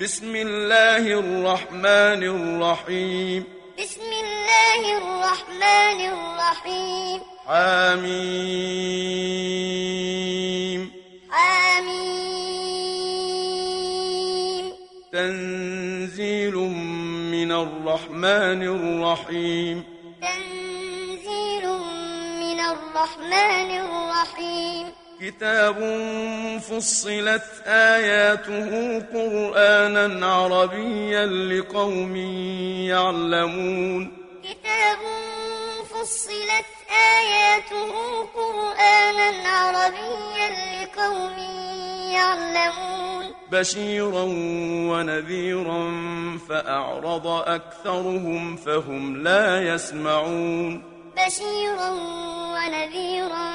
بسم الله الرحمن الرحيم. بسم الله الرحمن الرحيم. حميم. حميم. تنزيل من الرحمن الرحيم. تنزيل من الرحمن الرحيم. كتاب فصلت آياته قرآنا عربيا لقوم يعلمون. كتاب فصلت آياته قرآنا عربيا لقوم يعلمون. بشيرا ونذيرا فأعرض أكثرهم فهم لا يسمعون. بشيرا ونذيرا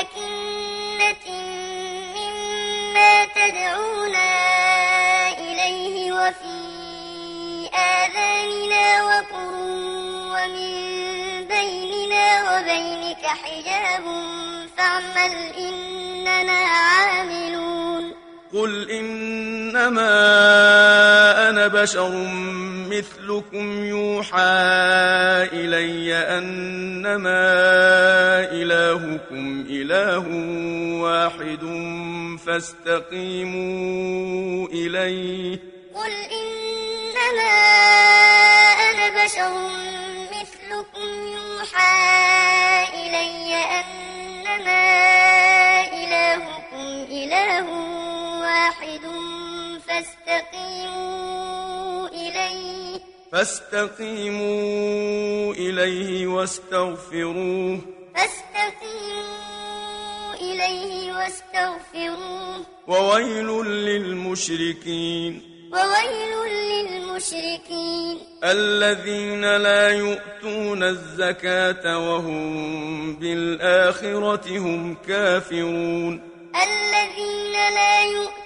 أكنة مما تدعونا إليه وفي آذاننا وقر ومن بيننا وبينك حجاب فاعمل إننا عاملون قل إنما أنا بشر مثلكم يوحى إلي أنما إلهكم إله واحد فاستقيموا إليه قل إنما أنا بشر مثلكم يوحى إلي أنما إلهكم إله فاستقيموا إليه واستغفروه. فاستقيموا إليه واستغفروه. وويل للمشركين. وويل للمشركين. الذين لا يؤتون الزكاة وهم بالآخرة هم كافرون. الذين لا يؤتون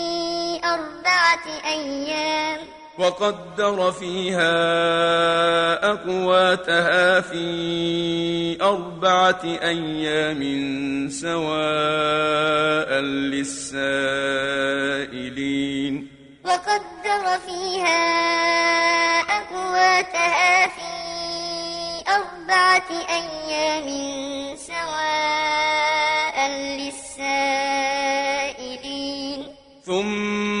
أربعة أيام. وقدر فيها أقواتها في أربعة أيام سواء للسائلين. وقدر فيها أقواتها في أربعة أيام سواء للسائلين. ثم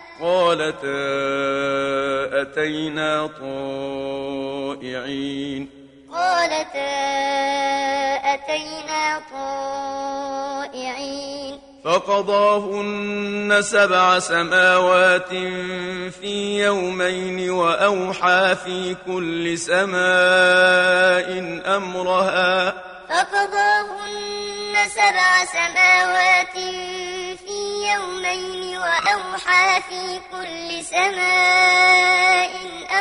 قالتا أتينا طائعين. قالتا أتينا طائعين. فقضاهن سبع سماوات في يومين وأوحى في كل سماء أمرها. فقضاهن سبع سماوات في يومين وأوحى في كل سماء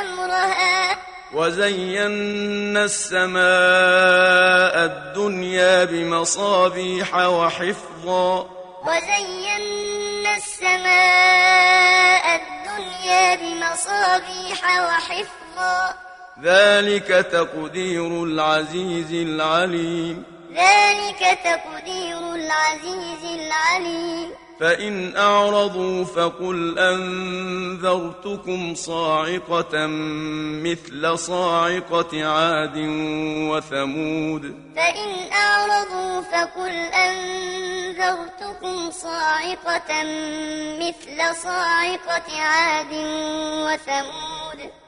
أمرها. وزينا السماء الدنيا بمصابيح وحفظا. وزينا السماء الدنيا بمصابيح وحفظا. ذلك تقدير العزيز العليم. ذلك تقدير العزيز العليم. فإن أعرضوا فقل أنذرتكم صاعقة مثل صاعقة عاد وثمود. فإن أعرضوا فقل أنذرتكم صاعقة مثل صاعقة عاد وثمود.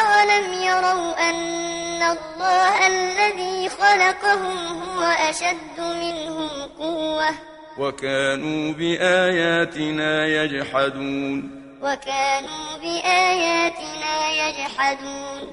أولم يروا أن الله الذي خلقهم هو أشد منهم قوة. وكانوا بآياتنا يجحدون. وكانوا بآياتنا يجحدون.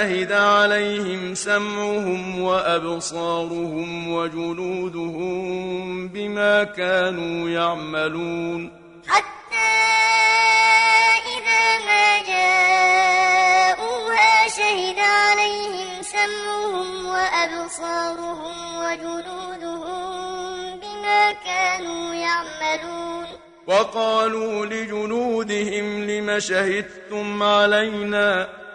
شهد عليهم سمعهم وأبصارهم وجلودهم بما كانوا يعملون. حتى إذا ما جاءوها شهد عليهم سمعهم وأبصارهم وجلودهم بما كانوا يعملون. وقالوا لجلودهم لم شهدتم علينا؟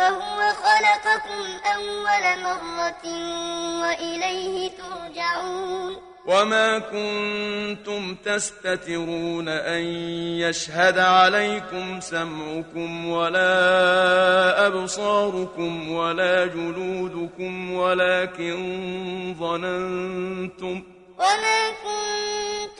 وهو خلقكم أول مرة وإليه ترجعون. وما كنتم تستترون أن يشهد عليكم سمعكم ولا أبصاركم ولا جلودكم ولكن ظننتم وما كنتم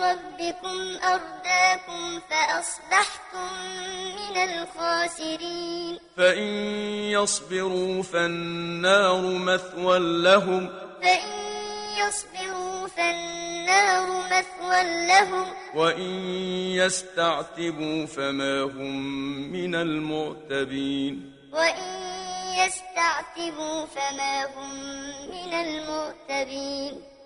بربكم أرداكم فأصبحتم من الخاسرين. فإن يصبروا فالنار مثوى لهم. فإن يصبروا فالنار مثوى لهم. وإن يستعتبوا فما هم من المعتبين. وإن يستعتبوا فما هم من المعتبين.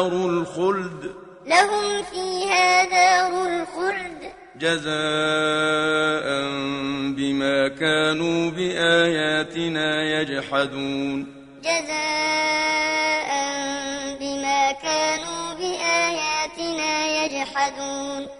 دار الخلد. لهم فيها دار الخلد. جزاء بما كانوا بآياتنا يجحدون. جزاء بما كانوا بآياتنا يجحدون.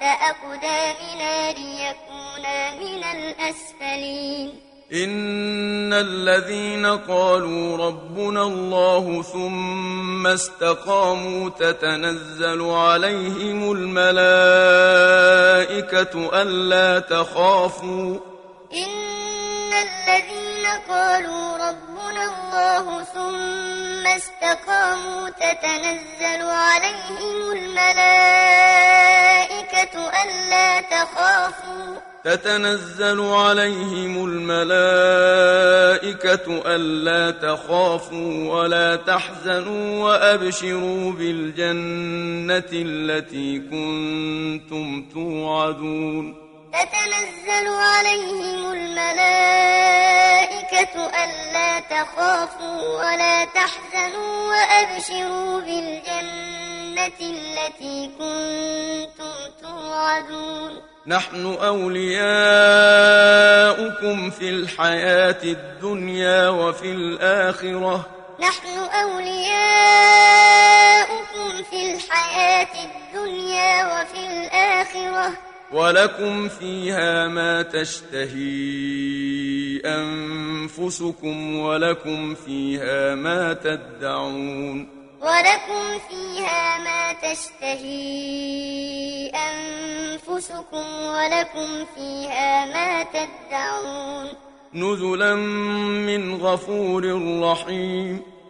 تحت أقدامنا ليكونا من الأسفلين. إن الذين قالوا ربنا الله ثم استقاموا تتنزل عليهم الملائكة ألا تخافوا. إن الذين قالوا ربنا الله ثم استقاموا تتنزل عليهم الملائكة ألا تخافوا. تتنزل عليهم الملائكة ألا تخافوا ولا تحزنوا وأبشروا بالجنة التي كنتم توعدون. تتنزل عليهم الملائكة ألا تخافوا ولا تحزنوا وأبشروا بالجنة التي كنتم توعدون. نحن أولياؤكم في الحياة الدنيا وفي الآخرة. نحن أولياؤكم في الحياة الدنيا وفي الآخرة. ولكم فيها ما تشتهي. أنفسكم ولكم فيها ما تدعون. ولكم فيها ما تشتهي أنفسكم ولكم فيها ما تدعون. نزلا من غفور رحيم.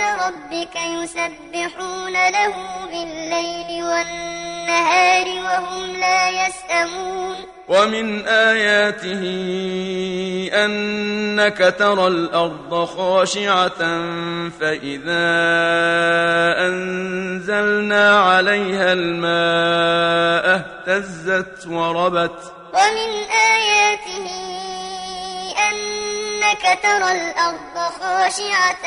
ربك يسبحون له بالليل والنهار وهم لا يسأمون ومن آياته أنك ترى الأرض خاشعة فإذا أنزلنا عليها الماء اهتزت وربت. ومن آياته إنك ترى الأرض خاشعة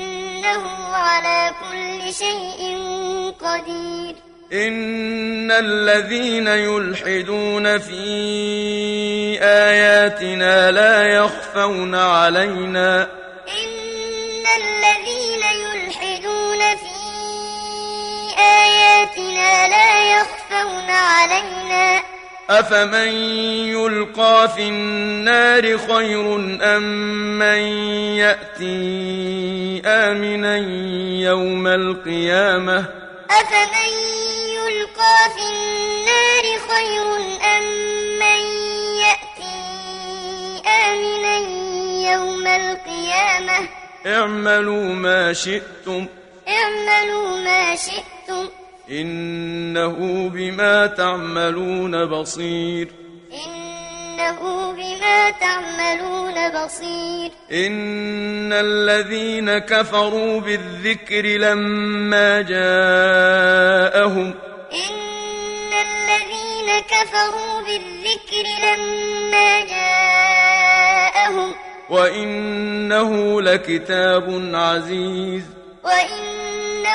إنه على كل شيء قدير. إن الذين يلحدون في آياتنا لا يخفون علينا. إن الذين يلحدون في آياتنا لا يخفون علينا. أفمن يلقى في النار خير أم من يأتي آمنا يوم القيامة أفمن يلقى في النار خير أم من يأتي آمنا يوم القيامة اعملوا ما شئتم اعملوا ما شئتم إنه بما تعملون بصير. إنه بما تعملون بصير. إن الذين كفروا بالذكر لما جاءهم إن الذين كفروا بالذكر لما جاءهم وإنه لكتاب عزيز.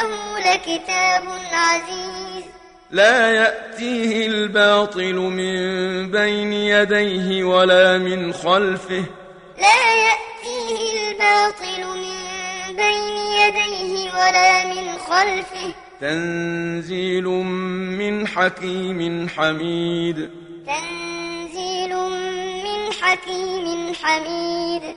وإنه لكتاب عزيز. لا يأتيه الباطل من بين يديه ولا من خلفه. لا يأتيه الباطل من بين يديه ولا من خلفه. تنزيل من حكيم حميد. تنزيل من حكيم حميد.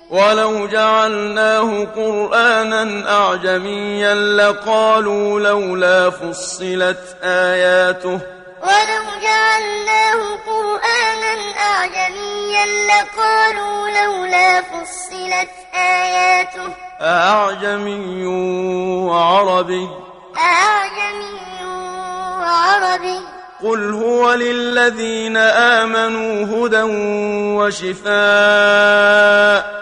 ولو جعلناه قرآنا أعجميا لقالوا لولا فصلت آياته. ولو جعلناه قرآنا أعجميا لقالوا لولا فصلت آياته. أعجمي وعربي. أعجمي وعربي. قل هو للذين آمنوا هدى وشفاء.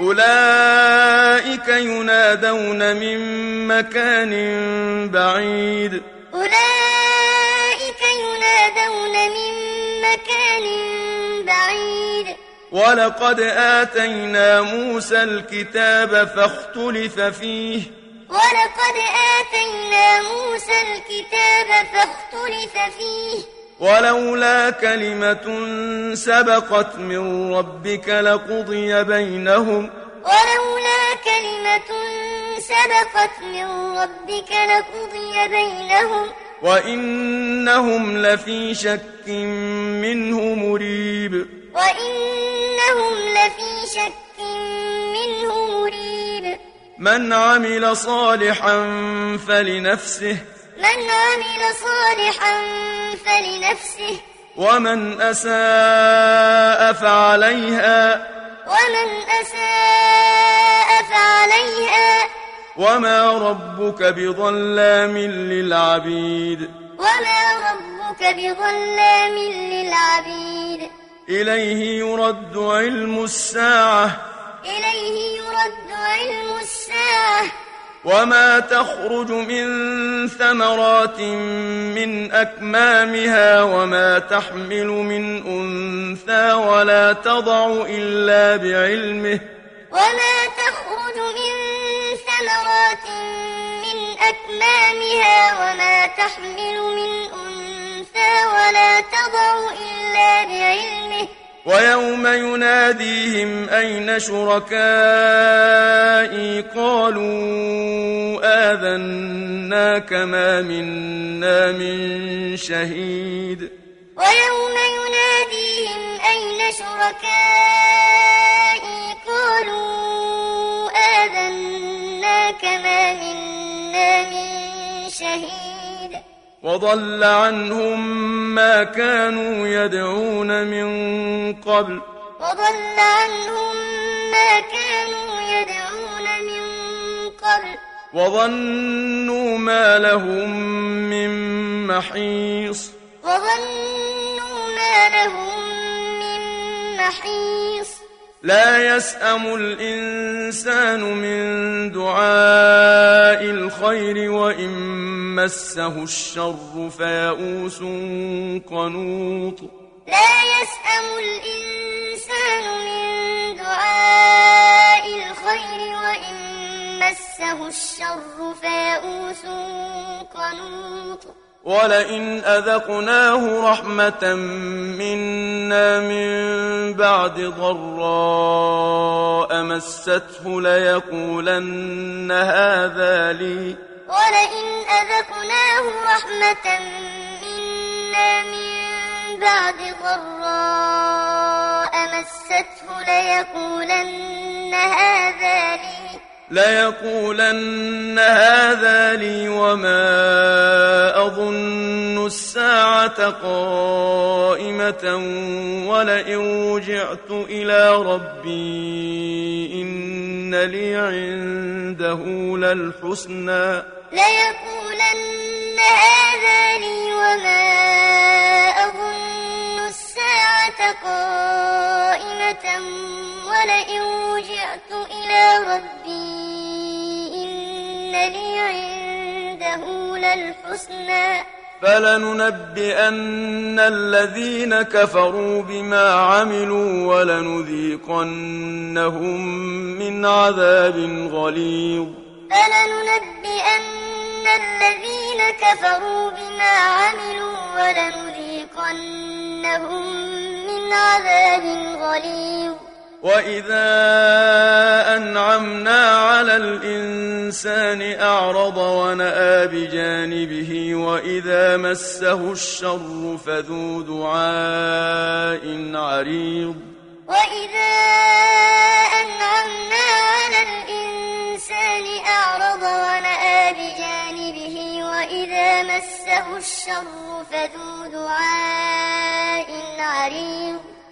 أولئك ينادون من مكان بعيد. أولئك ينادون من مكان بعيد. ولقد آتينا موسى الكتاب فاختلف فيه. ولقد آتينا موسى الكتاب فاختلف فيه. ولولا كلمة سبقت من ربك لقضي بينهم. ولولا كلمة سبقت من ربك لقضي بينهم. وإنهم لفي شك منه مريب. وإنهم لفي شك منه مريب. من عمل صالحا فلنفسه من عمل صالحا فلنفسه. ومن أساء فعليها. ومن أساء فعليها. وما ربك بظلام للعبيد. وما ربك بظلام للعبيد. إليه يرد علم الساعة. إليه يرد علم الساعة. وما تخرج من ثمرات من أكمامها وما تحمل من أنثى ولا تضع إلا بعلمه وما تخرج من ثمرات من أكمامها وما تحمل من أنثى ولا تضع إلا بعلمه ويوم يناديهم أين شركائي قالوا آذنا كما منا من شهيد. ويوم يناديهم أين شركائي قالوا آذنا كما منا من شهيد. وضل عنهم ما كانوا يدعون من قبل. وضل عنهم ما كانوا يدعون من قبل. وظنوا ما لهم من محيص. وظنوا ما لهم من محيص. لا يسأم الإنسان من دعاء الخير وإن مسه الشر فيئوس قنوط. لا يسأم الإنسان من دعاء الخير وإن مسه الشر فيئوس قنوط. ولئن أذقناه رحمة منا من بعد ضراء مسته ليقولن هذا لي. ولئن أذقناه رحمة منا من بعد ضراء مسته ليقولن هذا لي. ليقولن هذا لي وما أظن الساعة قائمة ولئن رجعت إلى ربي إن لي عنده للحسنى. ليقولن هذا لي وما أظن الساعة قائمة ولئن رجعت إلى ربي إن لي عنده للحسنى فلننبئن الذين كفروا بما عملوا ولنذيقنهم من عذاب غليظ فلننبئن الذين كفروا بما عملوا ولنذيقنهم من عذاب غليظ وإذا أنعمنا على الإنسان أعرض ونأى بجانبه وإذا مسه الشر فذو دعاء عريض وإذا أنعمنا على الإنسان أعرض ونأى بجانبه وإذا مسه الشر فذو دعاء عريض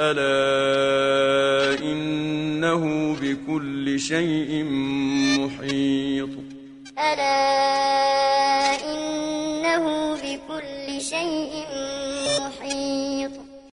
ألا إنه بكل شيء محيط. ألا إنه بكل شيء شيء